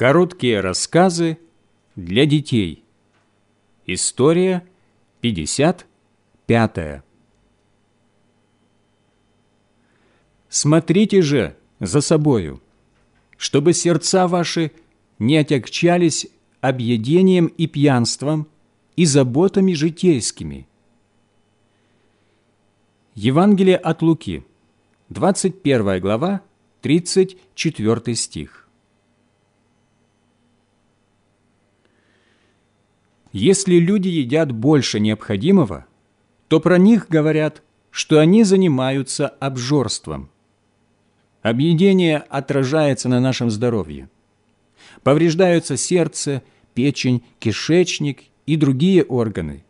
Короткие рассказы для детей. История 55. Смотрите же за собою, чтобы сердца ваши не отягчались объедением и пьянством и заботами житейскими. Евангелие от Луки, 21 глава, 34 стих. Если люди едят больше необходимого, то про них говорят, что они занимаются обжорством. Объедение отражается на нашем здоровье. Повреждаются сердце, печень, кишечник и другие органы,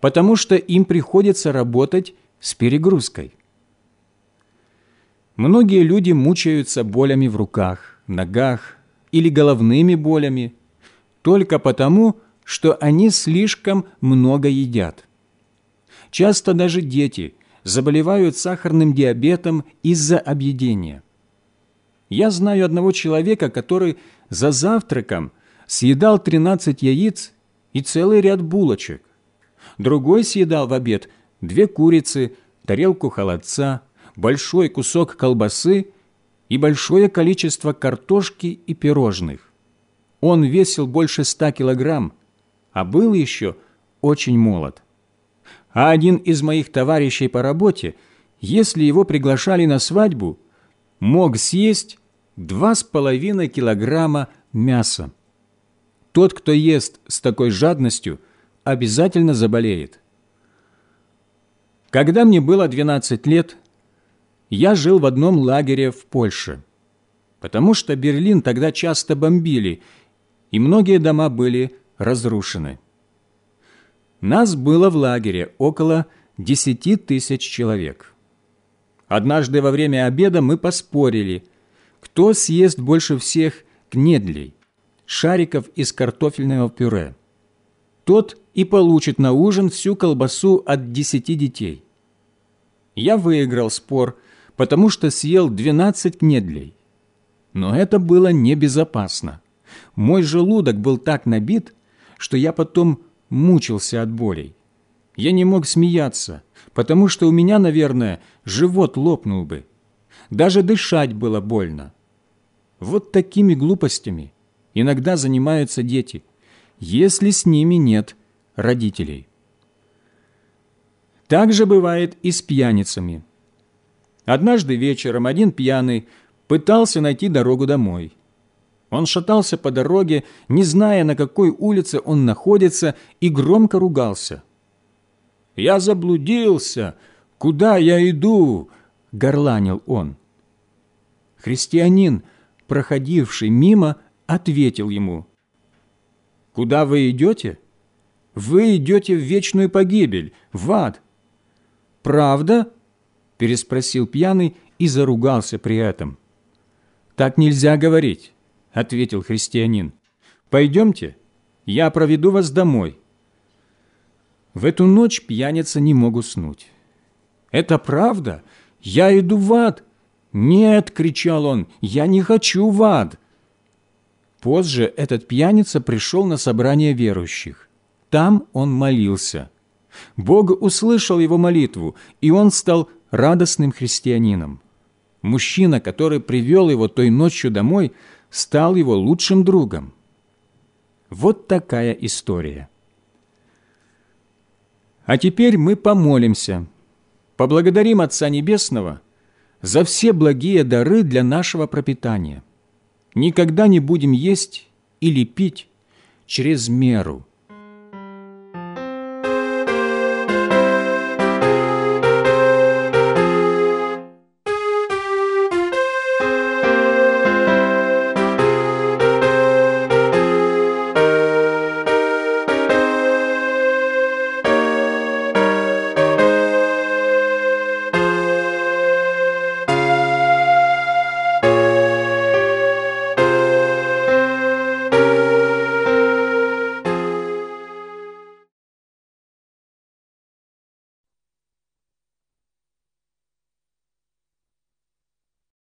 потому что им приходится работать с перегрузкой. Многие люди мучаются болями в руках, ногах или головными болями только потому, что они слишком много едят. Часто даже дети заболевают сахарным диабетом из-за объедения. Я знаю одного человека, который за завтраком съедал 13 яиц и целый ряд булочек. Другой съедал в обед две курицы, тарелку холодца, большой кусок колбасы и большое количество картошки и пирожных. Он весил больше ста килограмм, а был еще очень молод. А один из моих товарищей по работе, если его приглашали на свадьбу, мог съесть два с половиной килограмма мяса. Тот, кто ест с такой жадностью, обязательно заболеет. Когда мне было 12 лет, я жил в одном лагере в Польше, потому что Берлин тогда часто бомбили, и многие дома были разрушены. Нас было в лагере около десяти тысяч человек. Однажды во время обеда мы поспорили, кто съест больше всех кнедлей, шариков из картофельного пюре. Тот и получит на ужин всю колбасу от десяти детей. Я выиграл спор, потому что съел двенадцать кнедлей. Но это было небезопасно. Мой желудок был так набит, что я потом мучился от болей. Я не мог смеяться, потому что у меня, наверное, живот лопнул бы. Даже дышать было больно. Вот такими глупостями иногда занимаются дети, если с ними нет родителей. Так же бывает и с пьяницами. Однажды вечером один пьяный пытался найти дорогу домой – он шатался по дороге, не зная, на какой улице он находится, и громко ругался. «Я заблудился! Куда я иду?» — горланил он. Христианин, проходивший мимо, ответил ему. «Куда вы идете? Вы идете в вечную погибель, в ад». «Правда?» – переспросил пьяный и заругался при этом. «Так нельзя говорить ответил христианин. «Пойдемте, я проведу вас домой». В эту ночь пьяница не мог уснуть. «Это правда? Я иду в ад!» «Нет!» — кричал он, — «я не хочу в ад!» Позже этот пьяница пришел на собрание верующих. Там он молился. Бог услышал его молитву, и он стал радостным христианином. Мужчина, который привел его той ночью домой, стал его лучшим другом. Вот такая история. А теперь мы помолимся, поблагодарим Отца Небесного за все благие дары для нашего пропитания. Никогда не будем есть или пить через меру –